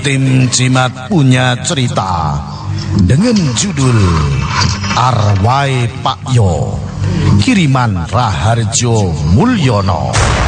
tim Cimat punya cerita dengan judul Arwai Pak Yo kiriman Raharjo Mulyono.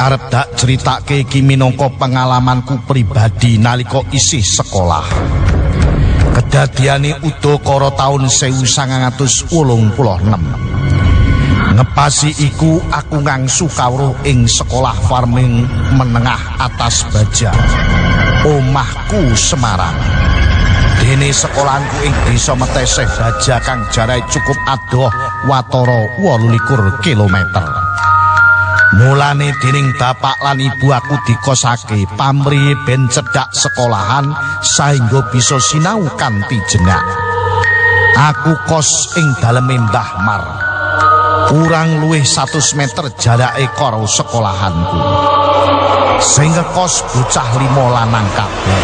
Arep dak critake iki minangka pengalamanku pribadi nalika isih sekolah. Kedadiane udakara taun 1986. Ngepasi iku aku ngangsu kawruh ing sekolah farming menengah atas baja. Omahku Semarang. Dene sekolahanku ing desa Meteseh Baja kang jarai cukup adoh watara 28 kilometer. Mulane dening bapak lan ibu aku dikosake pamrih ben cedhak sekolahan saengga bisa sinau kanthi jenak. Aku kos ing daleme Mbah Mar. Kurang luwih 100 meter jarake karo sekolahanku. Sing kos bocah limo lanang kabeh.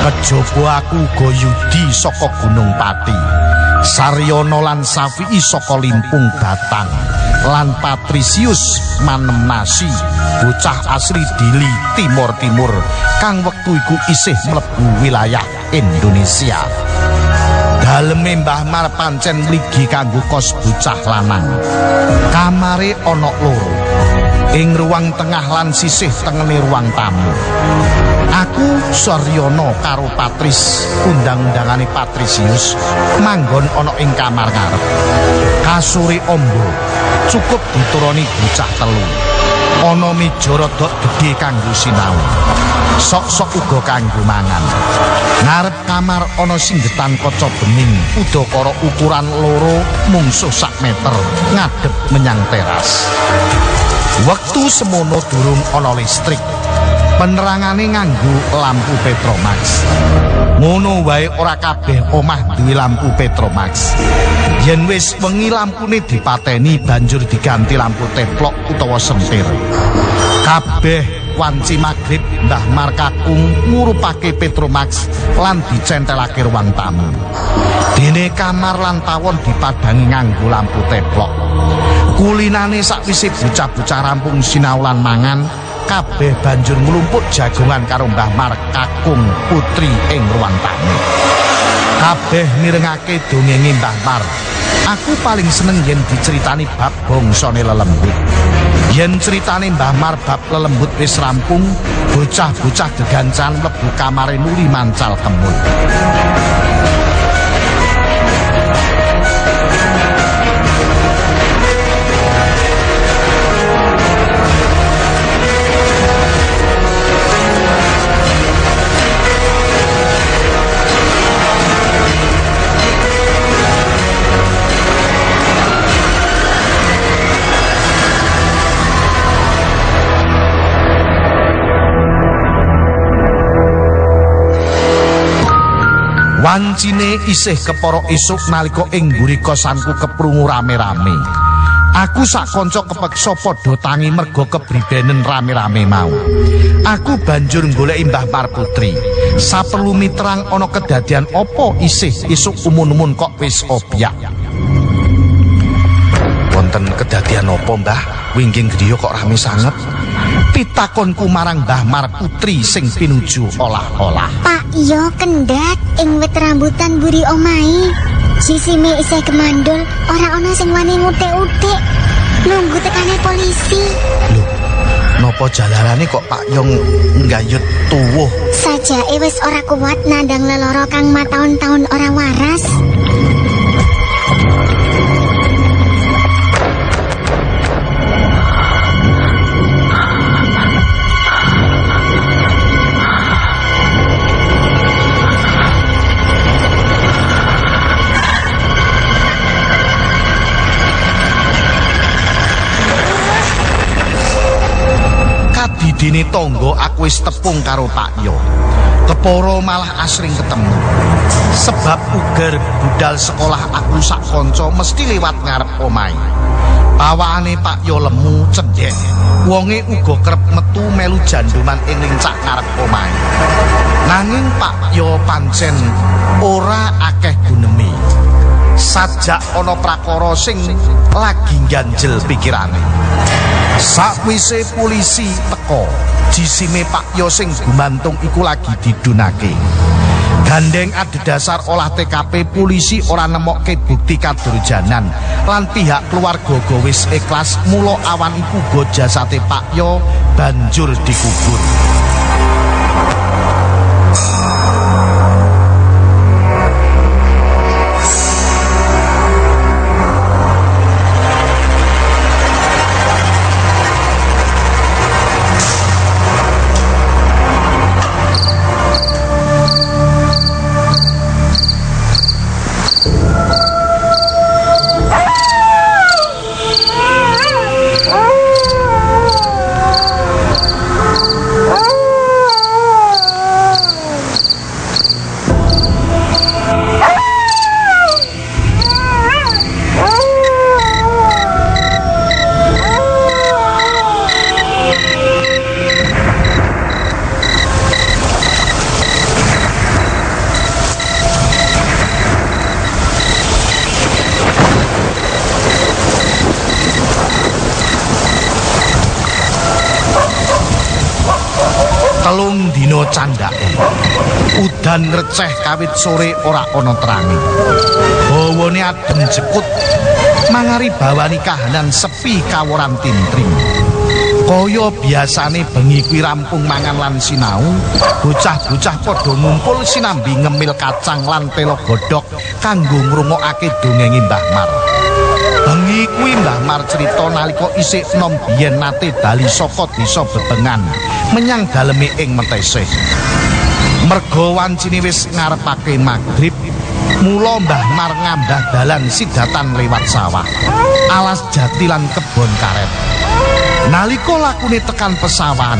Kejaba aku goyudi saka Gunung Pati. Saryono lan Safi'i saka Limpung Batang. Lan Patrisius Manem Nasi bocah asli Dili Timur Timur kang wektu iku isih mlebu wilayah Indonesia. Daleme Mbah Mar pancen mligi kanggo kos bocah lanang. Kamare ana loro ing ruang tengah lan sisih tengene ruang tamu aku Suryono karo Patris undang-undangane Patrisius manggon ana ing kamar ngarep. Kasuri ombo cukup dituruni bocah telu. Ana meja rada gedhe kanggo sinau. Sok-sok uga kanggo mangan. Ngarep kamar ana singgetan kaca bening udakara ukuran loro mungsuh sak meter ngadep menyang teras. Wektu semono durung ana listrik penerangane nganggo lampu Petromax. Ngono wae ora kabeh omah duwe lampu Petromax. Yen wis wengi lampune dipateni banjur diganti lampu teplok utawa sentir. Kabeh wanci magrib Mbah Markakung ngurupake Petromax lan dicentelake ruang tamu. Dene kamar lan tawon dipadangi nganggo lampu teplok. Kulinane sakwise bocah-bocah rampung sinau lan mangan, kabeh banjur nglumpuk jagongan karo Mbah Mar kakung putri ing ruang tamu. Kabeh mirengake dongenge Mbah Mar. Aku paling seneng yen diceritani bab bangsane lelembut. Yen ceritane Mbah Mar bab lelembut wis rampung, bocah-bocah gegancan mlebu kamare nuli mancal kemul. Wancine isih kepara esuk nalika ing mburi kosanku keprungu rame-rame. Aku sak kanca kepeksa padha tangi merga kebribenen rame-rame mau. Aku banjur goleki Mbah Mar Putri. Saperlu mitrang ana kedadian apa isih esuk umun-umun kok wis obyak. Wonten kedadian apa, Mbah? Wingging griya kok rame sanget. Pitakonku marang Mbah Mar Putri sing pinuju olah-olah. Pak yo kendhat ing wit rambutan buri omahe. Sisime isih kemandul, ora ana sing wani ngutik-utik. Nunggu tekane polisi. Lho, napa jalarane kok Pak Yong nggayut tuwuh? Sajake wis ora kuat nandang leloro kang mataun-taun ora waras. Kadidine tangga aku wis tepung karo Pak Yo. keporo malah asring ketemu. Sebab uger budal sekolah aku sak konco mesti lewat ngarep omai bawaane pak yo lemu cendek wonge uga kerep metu melu janduman ing lincak ngarep omai nanging pak yo pancen ora akeh gunemi sajak ana prakara sing lagi ganjel pikirane sakwise polisi teko jisime Pak Yo sing gumantung iku lagi didunake. Gandeng adhedhasar olah TKP polisi ora nemokke bukti kadurjanan. Lan pihak keluarga wis ikhlas mula awan iku go jasate Pak Yo banjur dikubur telung dina candhake udan receh kawit sore ora ana terangi bawane adem jekut mangari bawani kahanan sepi kaworan tintrim kaya biasane bengi kuwi rampung mangan lan sinau bocah-bocah padha ngumpul sinambi ngemil kacang lan telo godhog kanggo ngrungokake dongenge Mbah Mar bengi kuwi Mbah Mar nalika isih nom biyen nate bali saka desa bebengan menyang daleme ing Metesih. Merga wancine wis ngarepake magrib, mula Mbah Mar ngambah dalan sidatan lewat sawah, alas jati lan kebon karet. Nalika lakune tekan pesawan,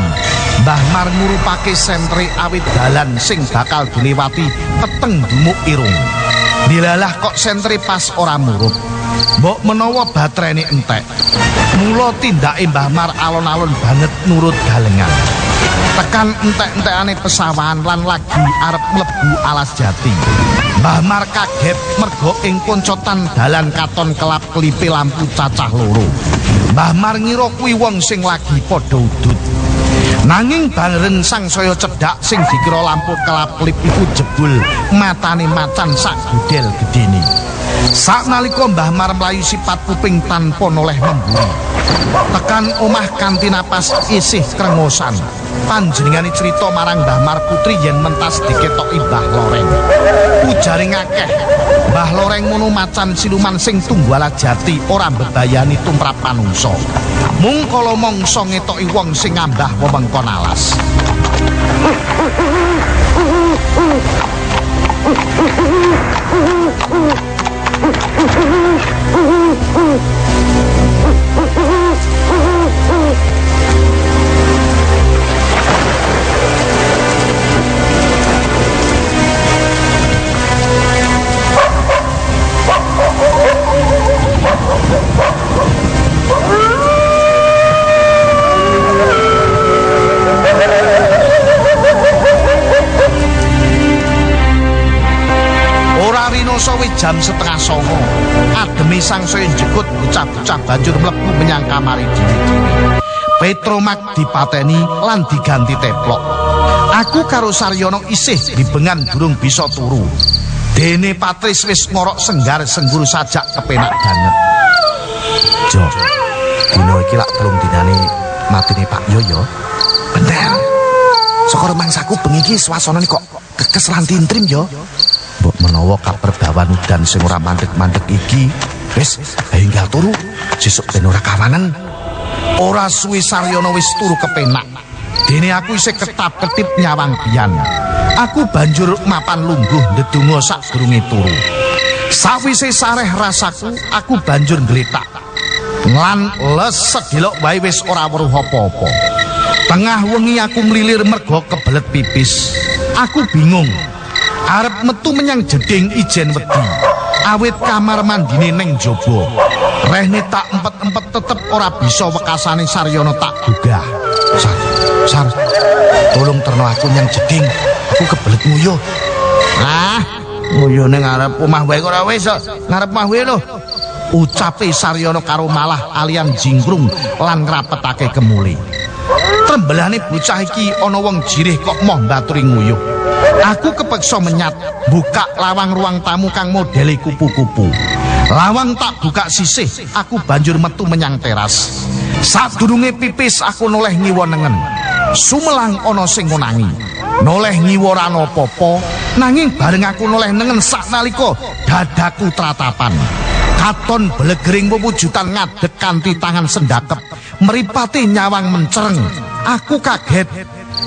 Mbah Mar ngurupake sentre awit dalan sing bakal dilewati peteng dumuk irung. Dilalah kok sentre pas ora murup. Mbok menawa batrene entek. Mula tindake Mbah Mar alon-alon banget nurut galengan. Tekan entek-entekane pesawahan lan lagi arep mlebu alas jati. Mbah Mar kaget mergo ing koncotan dalan katon kelap-kelipe lampu cacah loro. Mbah Mar ngira kuwi wong sing lagi padha udut. Nanging bareng sang saya cedhak sing dikira lampu kelap-kelip iku jebul matane macan sak gudel gedene. Sak nalika Mbah Mar mlayu sipat kuping tanpa noleh memburi. Tekan omah kanthi napas isih krengosan. Panjenengane cerita marang Mbah Mar putri yen mentas diketoki Mbah Loreng. Ujare ngakeh, Mbah Loreng mono macan siluman sing tunggala jati ora mbebayani tumrap manungsa. Mung kala mangsa ngetoki wong sing ngambah wewengkon alas. Jam setengah songo. Ademi sang saya jekut bocah-bocah banjur mlebu menyang kamari dhewe-dhewe. Petromak dipateni lan diganti teplok. Aku karo Saryono isih dibengan durung bisa turu. Dene Patris wis ngorok senggar sengguru sajak kepenak banget. Jo, dino iki lak belum dinane matine Pak Yoyo. Bener. Saka remangsaku bengi iki kok kekes lan tintrim yo. Menawa kabar bawan udan sing ora mandek-mandek iki wis enggal turu sesuk ben ora kawanan. Ora suwi Saryono wis turu kepenak. Dene aku isih ketap-ketip nyawang biyan. Aku banjur mapan lungguh ndedonga sadurunge turu. Sawise sareh rasaku, aku banjur ngletak. Lan les sedelok wae wis ora weruh apa-apa. Tengah wengi aku mlilir mergo kebelet pipis. Aku bingung. Arep metu menyang jeding ijen wedi. Awit kamar mandine ning jaba. Rehne tak empet-empet tetep ora bisa wekasane Saryono tak gugah. Sar, Sar, tolong terno aku nyang jeding. Aku kebelet nguyuh. Ah, nguyuh ning ngarep omah wae ora wis, ngarep omah wae lho. Ucape Saryono karo malah alian jingkrung lan ngrapetake kemuli. Trembelane bocah iki ana wong jirih kok moh mbaturi nguyuh. Aku kepeksa menyat buka lawang ruang tamu kang modele kupu-kupu. Lawang tak buka sisih, aku banjur metu menyang teras. Sadurunge pipis aku noleh ngiwa nengen. Sumelang ana sing ngonangi. Noleh ngiwa ora apa-apa, nanging bareng aku noleh nengen saknalika dadaku tratapan. Katon belegering wewujudan ngadeg kanthi tangan sendakep, mripate nyawang mencereng. Aku kaget.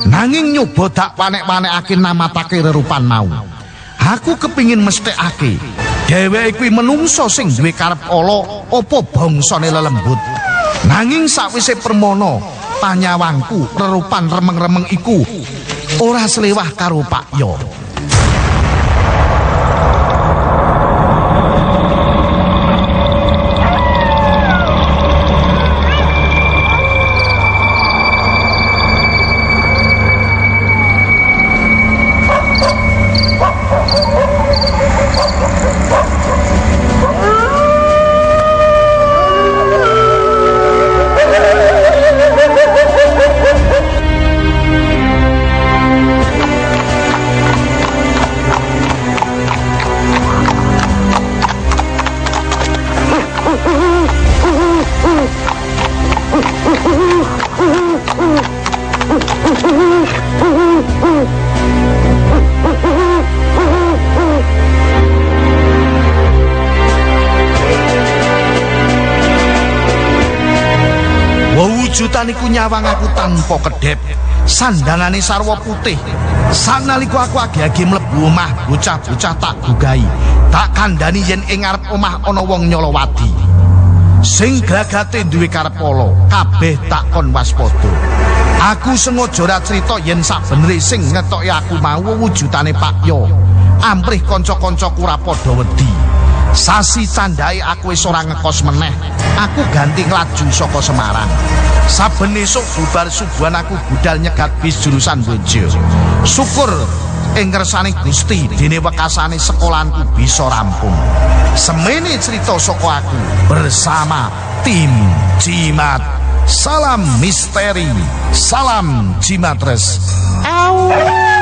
Nanging nyoba dak panek-panekake namatake rerupan mau. Aku kepingin mesthekake dheweke kuwi menungso sing duwe karep ala apa bangsane lelembut. Nanging sakwise permono, panyawangku rerupan remeng-remeng iku ora selewah karo Pak Yo. Wujudan iku nyawang aku tanpa kedep. Sandangane sarwa putih. Sanalika aku agi-agi mlebu omah, bocah-bocah tak gugahi. Tak kandhani yen ing ngarep omah ana wong nyolowati. Sing gagate duwe karep ala, kabeh tak kon waspada. Aku sengaja ora crita yen sabenere sing ngetoki aku mau wujudane Pak Yo. Amprih kanca-kancaku ora padha wedi. Sasi candhae aku wis ora ngekos meneh. Aku ganti nglaju saka Semarang. Saben esuk bubar subuhan aku budal nyegat bis jurusan Bojo. Syukur ing ngersane Gusti dene wekasane sekolahanku bisa rampung. Semene cerita saka aku bersama tim Jimat. Salam misteri, salam Jimatres. Bersama